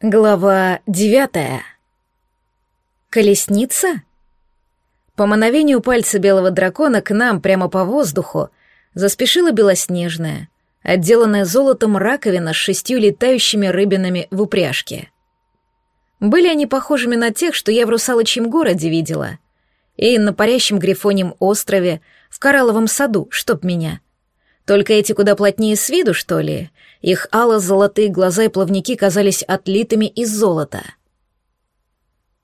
Глава девятая. Колесница? По мановению пальца белого дракона к нам прямо по воздуху заспешила белоснежная, отделанная золотом раковина с шестью летающими рыбинами в упряжке. Были они похожими на тех, что я в русалочьем городе видела, и на парящем грифонем острове, в коралловом саду, чтоб меня — только эти куда плотнее с виду, что ли? Их ало-золотые глаза и плавники казались отлитыми из золота.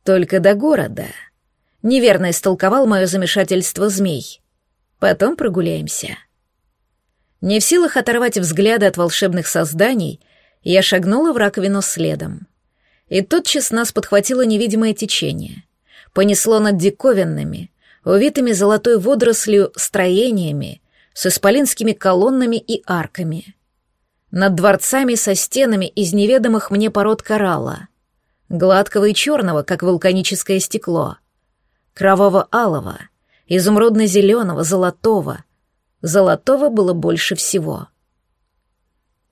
Только до города. Неверно истолковал мое замешательство змей. Потом прогуляемся. Не в силах оторвать взгляды от волшебных созданий, я шагнула в раковину следом. И тотчас нас подхватило невидимое течение. Понесло над диковинными, увитыми золотой водорослью строениями с исполинскими колоннами и арками. Над дворцами со стенами из неведомых мне пород коралла, гладкого и черного, как вулканическое стекло, кроваво-алого, изумрудно-зеленого, золотого. Золотого было больше всего.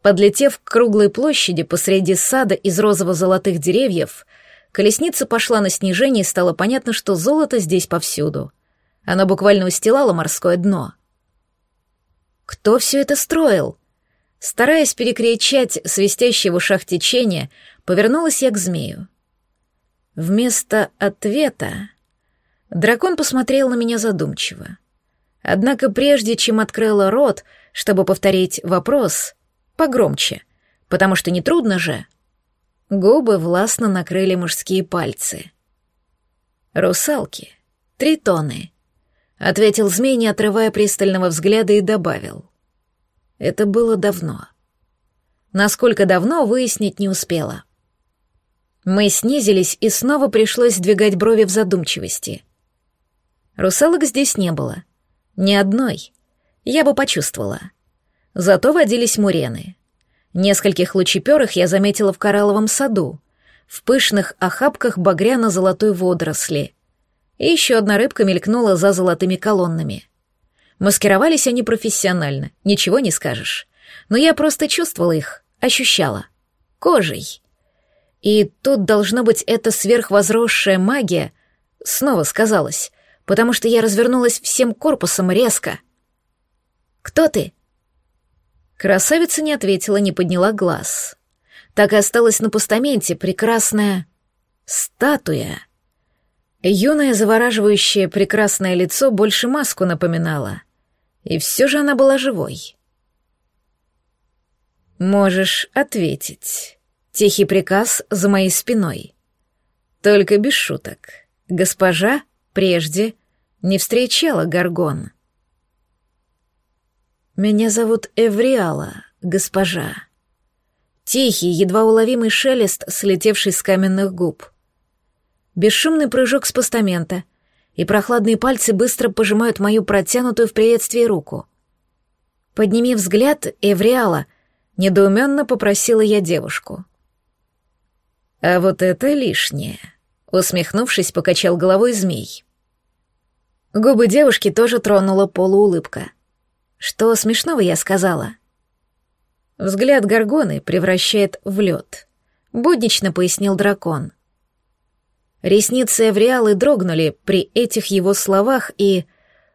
Подлетев к круглой площади посреди сада из розово-золотых деревьев, колесница пошла на снижение и стало понятно, что золото здесь повсюду. Оно буквально устилало морское дно — кто все это строил? Стараясь перекричать свистящее в ушах течение, повернулась я к змею. Вместо ответа дракон посмотрел на меня задумчиво. Однако прежде чем открыла рот, чтобы повторить вопрос, погромче, потому что нетрудно же, губы властно накрыли мужские пальцы. «Русалки, тритоны, ответил змей, не отрывая пристального взгляда, и добавил. Это было давно. Насколько давно, выяснить не успела. Мы снизились, и снова пришлось сдвигать брови в задумчивости. Русалок здесь не было. Ни одной. Я бы почувствовала. Зато водились мурены. Нескольких лучеперых я заметила в коралловом саду, в пышных охапках багряно-золотой водоросли — и еще одна рыбка мелькнула за золотыми колоннами. Маскировались они профессионально, ничего не скажешь. Но я просто чувствовала их, ощущала. Кожей. И тут, должно быть, эта сверхвозросшая магия снова сказалась, потому что я развернулась всем корпусом резко. «Кто ты?» Красавица не ответила, не подняла глаз. Так и осталась на постаменте прекрасная статуя — Юное завораживающее прекрасное лицо больше маску напоминало. И все же она была живой. «Можешь ответить. Тихий приказ за моей спиной. Только без шуток. Госпожа прежде не встречала Гаргон». «Меня зовут Эвриала, госпожа». Тихий, едва уловимый шелест, слетевший с каменных губ бесшумный прыжок с постамента, и прохладные пальцы быстро пожимают мою протянутую в приветствии руку. «Подними взгляд, Эвриала», — недоуменно попросила я девушку. «А вот это лишнее», — усмехнувшись, покачал головой змей. Губы девушки тоже тронула полуулыбка. «Что смешного я сказала?» Взгляд Гаргоны превращает в лед. Буднично пояснил дракон — Ресницы Эвриалы дрогнули при этих его словах, и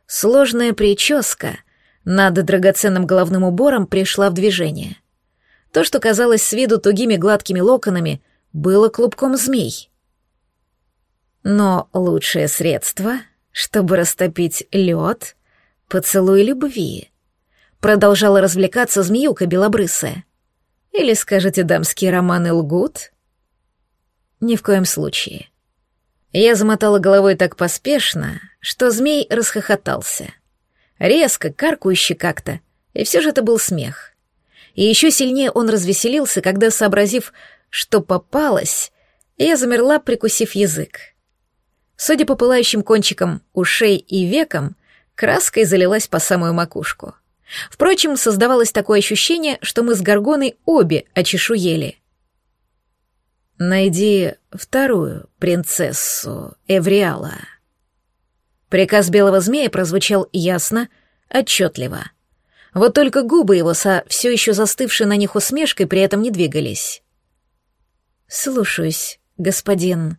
сложная прическа над драгоценным головным убором пришла в движение. То, что казалось с виду тугими гладкими локонами, было клубком змей. Но лучшее средство, чтобы растопить лед, поцелуй любви. Продолжала развлекаться змеюка белобрысая. Или скажете, дамские романы лгут? Ни в коем случае. Я замотала головой так поспешно, что змей расхохотался. Резко, каркающе как-то, и все же это был смех. И еще сильнее он развеселился, когда, сообразив, что попалось, я замерла, прикусив язык. Судя по пылающим кончикам ушей и векам, краской залилась по самую макушку. Впрочем, создавалось такое ощущение, что мы с Горгоной обе очешуели — Найди вторую принцессу Эвриала. Приказ белого змея прозвучал ясно, отчетливо. Вот только губы его со все еще застывшей на них усмешкой при этом не двигались. Слушаюсь, господин.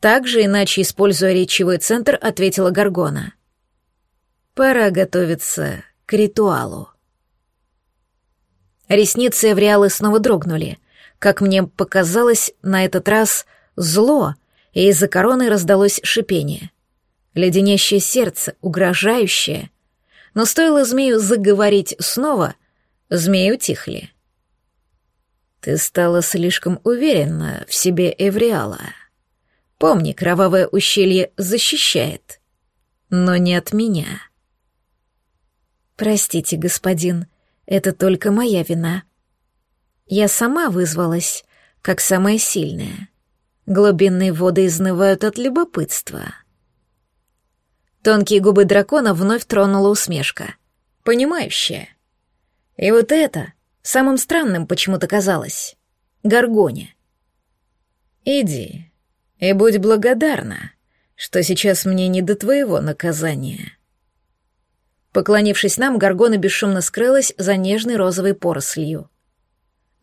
Также, иначе используя речевой центр, ответила Гаргона. Пора готовиться к ритуалу. Ресницы Эвриалы снова дрогнули. Как мне показалось, на этот раз зло, и из-за короны раздалось шипение. Леденящее сердце, угрожающее. Но стоило змею заговорить снова, змеи утихли. Ты стала слишком уверена в себе, Эвриала. Помни, кровавое ущелье защищает, но не от меня. Простите, господин, это только моя вина. Я сама вызвалась, как самая сильная. Глубинные воды изнывают от любопытства. Тонкие губы дракона вновь тронула усмешка. Понимающая. И вот это самым странным почему-то казалось. Гаргоня. Иди и будь благодарна, что сейчас мне не до твоего наказания. Поклонившись нам, Гаргона бесшумно скрылась за нежной розовой порослью.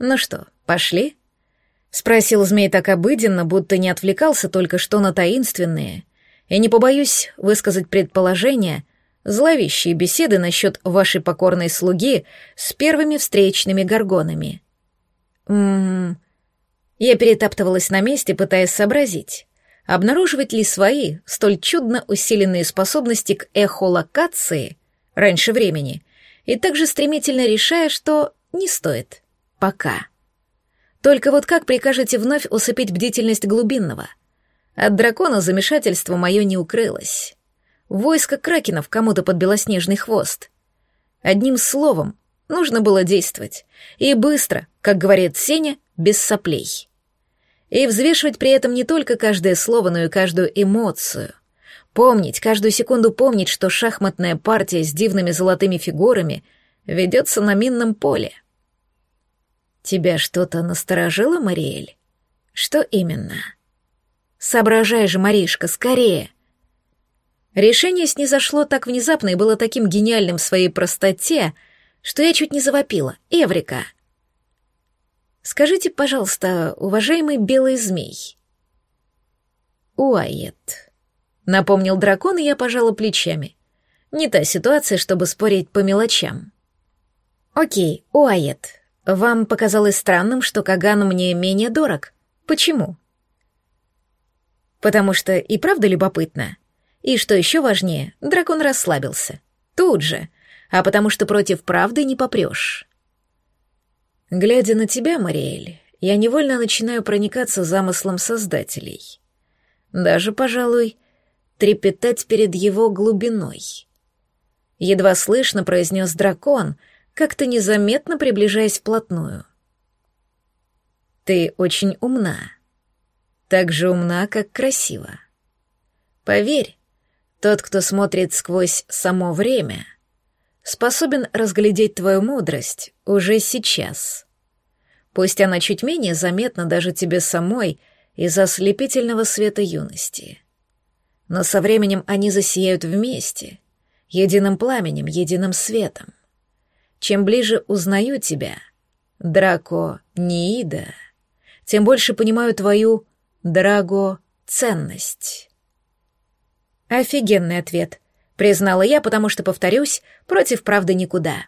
«Ну что, пошли?» — спросил змей так обыденно, будто не отвлекался только что на таинственные, и не побоюсь высказать предположение, зловещие беседы насчет вашей покорной слуги с первыми встречными горгонами. Ммм... Я перетаптывалась на месте, пытаясь сообразить, обнаруживать ли свои столь чудно усиленные способности к эхолокации раньше времени, и также стремительно решая, что не стоит. Пока. Только вот как прикажете вновь усыпить бдительность глубинного? От дракона замешательство мое не укрылось. Войско кракенов кому-то под белоснежный хвост. Одним словом, нужно было действовать. И быстро, как говорит Сеня, без соплей. И взвешивать при этом не только каждое слово, но и каждую эмоцию. Помнить, каждую секунду помнить, что шахматная партия с дивными золотыми фигурами ведется на минном поле. Тебя что-то насторожило, Мариэль? Что именно? Соображай же, Маришка, скорее. Решение снизошло так внезапно и было таким гениальным в своей простоте, что я чуть не завопила. Эврика! Скажите, пожалуйста, уважаемый белый змей. Уайет. Напомнил дракон, и я пожала плечами. Не та ситуация, чтобы спорить по мелочам. Окей, Уайет, вам показалось странным, что Каган мне менее дорог. Почему? Потому что и правда любопытно. И что еще важнее, дракон расслабился. Тут же. А потому что против правды не попрешь. Глядя на тебя, Мариэль, я невольно начинаю проникаться замыслом создателей. Даже, пожалуй, трепетать перед его глубиной. Едва слышно произнес дракон, как-то незаметно приближаясь вплотную. «Ты очень умна. Так же умна, как красива. Поверь, тот, кто смотрит сквозь само время, способен разглядеть твою мудрость уже сейчас. Пусть она чуть менее заметна даже тебе самой из-за ослепительного света юности но со временем они засияют вместе, единым пламенем, единым светом. Чем ближе узнаю тебя, Драко Ниида, тем больше понимаю твою Драго ценность. Офигенный ответ, признала я, потому что, повторюсь, против правды никуда.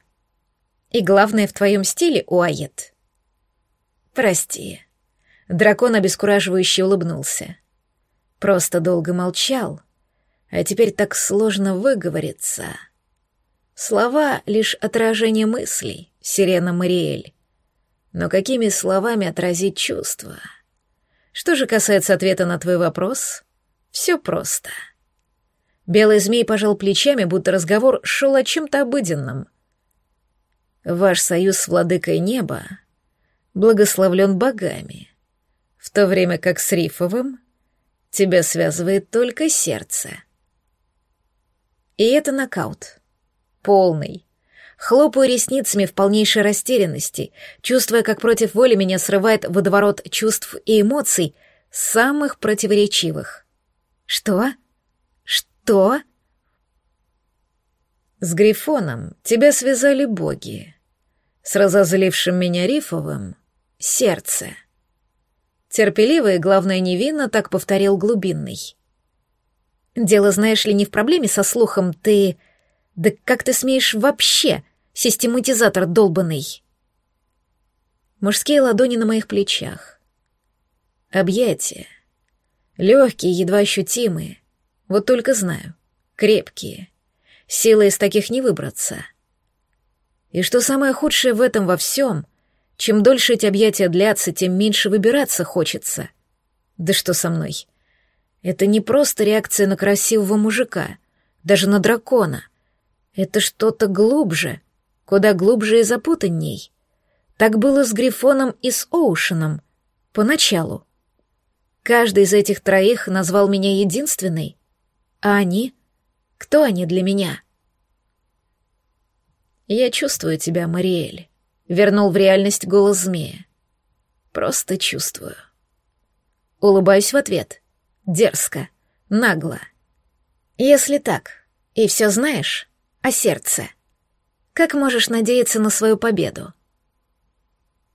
И главное, в твоем стиле, Уайет. Прости. Дракон обескураживающе улыбнулся. Просто долго молчал, а теперь так сложно выговориться. Слова — лишь отражение мыслей, сирена Мариэль. Но какими словами отразить чувства? Что же касается ответа на твой вопрос, все просто. Белый змей пожал плечами, будто разговор шел о чем-то обыденном. Ваш союз с владыкой неба благословлен богами, в то время как с Рифовым Тебя связывает только сердце. И это нокаут. Полный. Хлопаю ресницами в полнейшей растерянности, чувствуя, как против воли меня срывает водоворот чувств и эмоций, самых противоречивых. Что? Что? С Грифоном тебя связали боги. С разозлившим меня Рифовым — сердце. Терпеливо и, главное, невинно так повторил глубинный. Дело, знаешь ли, не в проблеме со слухом, ты... Да как ты смеешь вообще, систематизатор долбанный? Мужские ладони на моих плечах. Объятия. Легкие, едва ощутимые. Вот только знаю. Крепкие. Силы из таких не выбраться. И что самое худшее в этом во всем, чем дольше эти объятия длятся, тем меньше выбираться хочется. Да что со мной? Это не просто реакция на красивого мужика, даже на дракона. Это что-то глубже, куда глубже и запутанней. Так было с Грифоном и с Оушеном. Поначалу. Каждый из этих троих назвал меня единственной. А они? Кто они для меня? «Я чувствую тебя, Мариэль», — вернул в реальность голос змея. «Просто чувствую». Улыбаюсь в ответ. Дерзко, нагло. «Если так, и все знаешь о сердце, как можешь надеяться на свою победу?»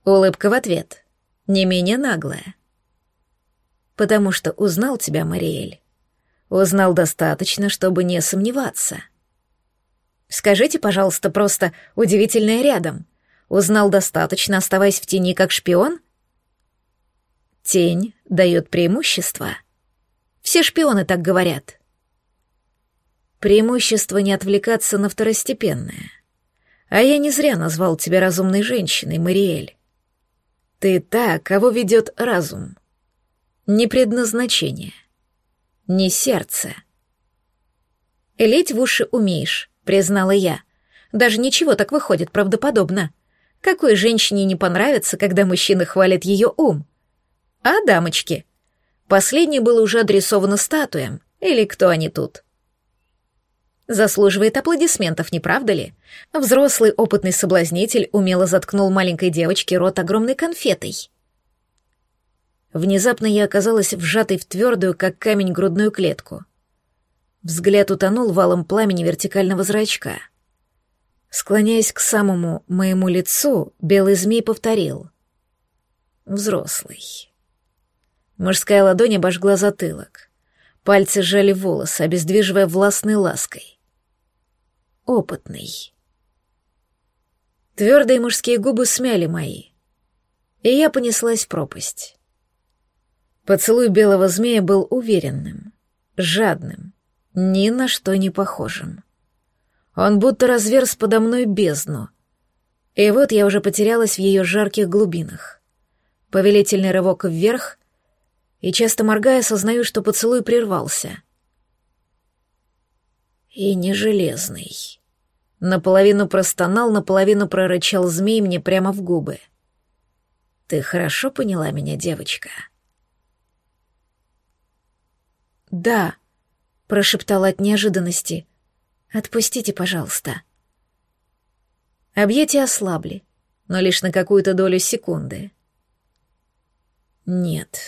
Улыбка в ответ, не менее наглая. «Потому что узнал тебя, Мариэль. Узнал достаточно, чтобы не сомневаться». Скажите, пожалуйста, просто удивительное рядом. Узнал достаточно, оставаясь в тени как шпион? Тень дает преимущество. Все шпионы так говорят. Преимущество не отвлекаться на второстепенное. А я не зря назвал тебя разумной женщиной, Мариэль. Ты та, кого ведет разум. Не предназначение. Не сердце. Лить в уши умеешь, признала я. Даже ничего так выходит правдоподобно. Какой женщине не понравится, когда мужчина хвалит ее ум? А дамочки? Последнее было уже адресовано статуям. Или кто они тут? Заслуживает аплодисментов, не правда ли? Взрослый опытный соблазнитель умело заткнул маленькой девочке рот огромной конфетой. Внезапно я оказалась вжатой в твердую, как камень, грудную клетку. Взгляд утонул валом пламени вертикального зрачка. Склоняясь к самому моему лицу, белый змей повторил. «Взрослый». Мужская ладонь обожгла затылок. Пальцы сжали волосы, обездвиживая властной лаской. «Опытный». Твердые мужские губы смяли мои, и я понеслась в пропасть. Поцелуй белого змея был уверенным, жадным, ни на что не похожим. Он будто разверз подо мной бездну. И вот я уже потерялась в ее жарких глубинах. Повелительный рывок вверх, и часто моргая, сознаю, что поцелуй прервался. И не железный. Наполовину простонал, наполовину прорычал змей мне прямо в губы. «Ты хорошо поняла меня, девочка?» «Да», прошептала от неожиданности. «Отпустите, пожалуйста». Объятия ослабли, но лишь на какую-то долю секунды. «Нет,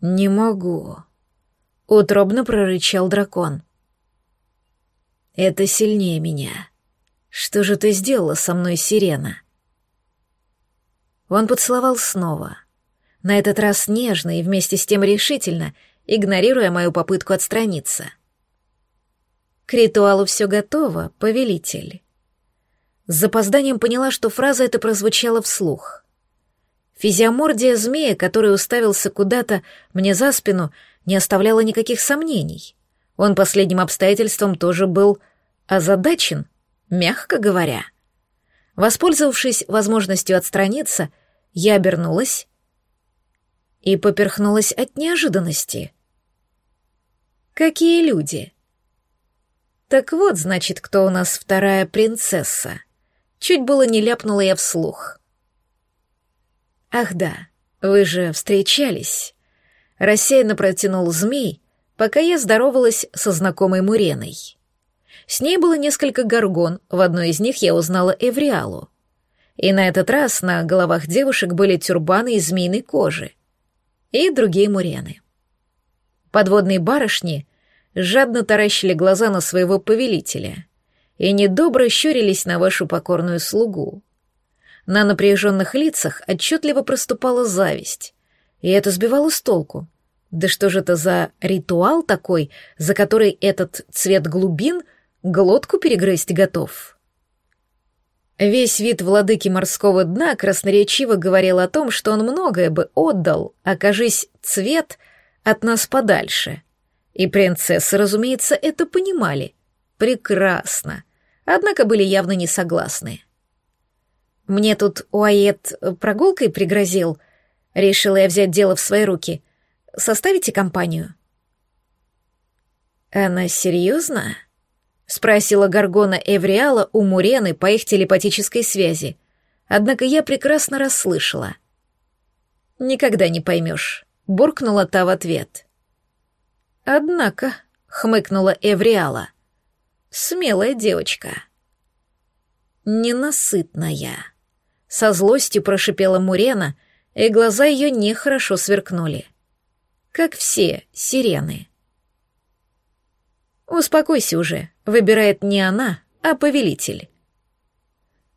не могу», — утробно прорычал дракон. «Это сильнее меня. Что же ты сделала со мной, сирена?» Он поцеловал снова, на этот раз нежно и вместе с тем решительно, игнорируя мою попытку отстраниться. К ритуалу все готово, повелитель. С запозданием поняла, что фраза эта прозвучала вслух. Физиомордия змея, который уставился куда-то мне за спину, не оставляла никаких сомнений. Он последним обстоятельством тоже был озадачен, мягко говоря. Воспользовавшись возможностью отстраниться, я обернулась и поперхнулась от неожиданности. «Какие люди!» Так вот, значит, кто у нас вторая принцесса. Чуть было не ляпнула я вслух. Ах да, вы же встречались. Рассеянно протянул змей, пока я здоровалась со знакомой Муреной. С ней было несколько горгон, в одной из них я узнала Эвриалу. И на этот раз на головах девушек были тюрбаны из змеиной кожи. И другие мурены. Подводные барышни жадно таращили глаза на своего повелителя и недобро щурились на вашу покорную слугу. На напряженных лицах отчетливо проступала зависть, И это сбивало с толку. Да что же это за ритуал такой, за который этот цвет глубин глотку перегрызть готов? Весь вид владыки морского дна красноречиво говорил о том, что он многое бы отдал, окажись цвет от нас подальше. И принцессы, разумеется, это понимали. Прекрасно. Однако были явно не согласны. Мне тут Уайет прогулкой пригрозил. Решила я взять дело в свои руки. Составите компанию? Она серьезно? Спросила Гаргона Эвриала у Мурены по их телепатической связи. Однако я прекрасно расслышала. «Никогда не поймешь», — буркнула та в ответ. «Однако», — хмыкнула Эвриала, — «смелая девочка». «Ненасытная», — со злостью прошипела Мурена, и глаза ее нехорошо сверкнули. «Как все сирены». «Успокойся уже», — выбирает не она, а повелитель.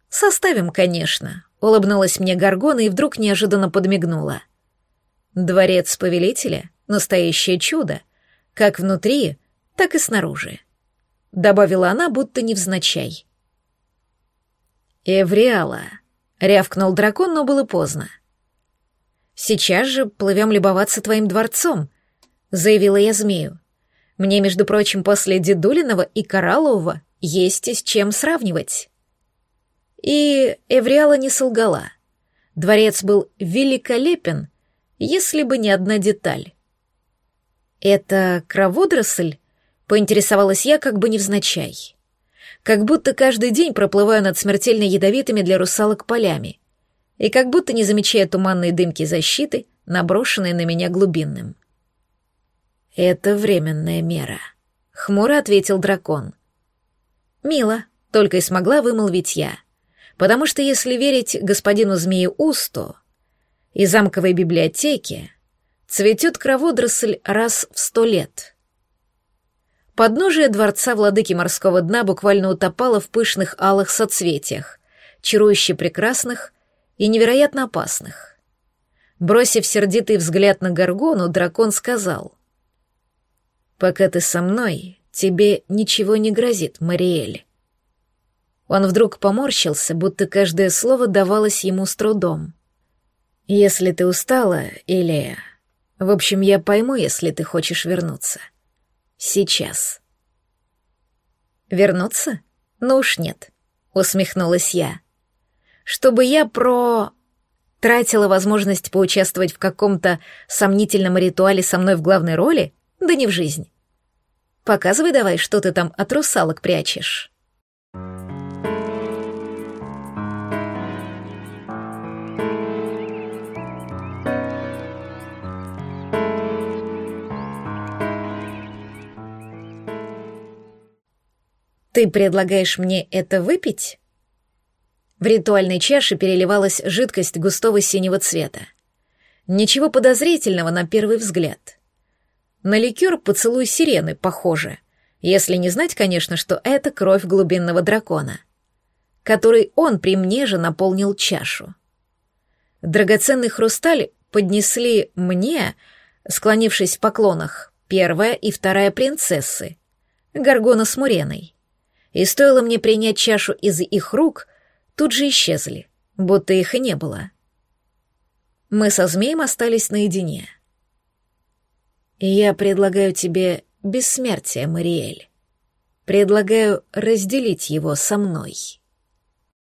«Составим, конечно», — улыбнулась мне Гаргона и вдруг неожиданно подмигнула. «Дворец повелителя — настоящее чудо, как внутри, так и снаружи», — добавила она, будто невзначай. «Эвриала», — рявкнул дракон, но было поздно. «Сейчас же плывем любоваться твоим дворцом», — заявила я змею. Мне, между прочим, после Дедулиного и Кораллового есть с чем сравнивать. И Эвриала не солгала. Дворец был великолепен, если бы не одна деталь. «Это кроводросль?» — поинтересовалась я как бы невзначай. Как будто каждый день проплываю над смертельно ядовитыми для русалок полями. И как будто не замечая туманные дымки защиты, наброшенные на меня глубинным. «Это временная мера», — хмуро ответил дракон. «Мило», — только и смогла вымолвить я. «Потому что, если верить господину Змею Усту, из замковой библиотеки цветет кроводросль раз в сто лет». Подножие дворца владыки морского дна буквально утопало в пышных алых соцветиях, чарующе прекрасных и невероятно опасных. Бросив сердитый взгляд на Гаргону, дракон сказал — Пока ты со мной, тебе ничего не грозит, Мариэль. Он вдруг поморщился, будто каждое слово давалось ему с трудом. Если ты устала, или... В общем, я пойму, если ты хочешь вернуться. Сейчас. Вернуться? Ну уж нет, усмехнулась я. Чтобы я про... Тратила возможность поучаствовать в каком-то сомнительном ритуале со мной в главной роли? Да не в жизнь. Показывай давай, что ты там от русалок прячешь. Ты предлагаешь мне это выпить? В ритуальной чаше переливалась жидкость густого синего цвета. Ничего подозрительного на первый взгляд. На ликер поцелуй сирены похоже, если не знать, конечно, что это кровь глубинного дракона, который он при мне же наполнил чашу. Драгоценный хрусталь поднесли мне, склонившись в поклонах, первая и вторая принцессы, Гаргона с Муреной. И стоило мне принять чашу из их рук, тут же исчезли, будто их и не было. Мы со змеем остались наедине — я предлагаю тебе бессмертие, Мариэль. Предлагаю разделить его со мной.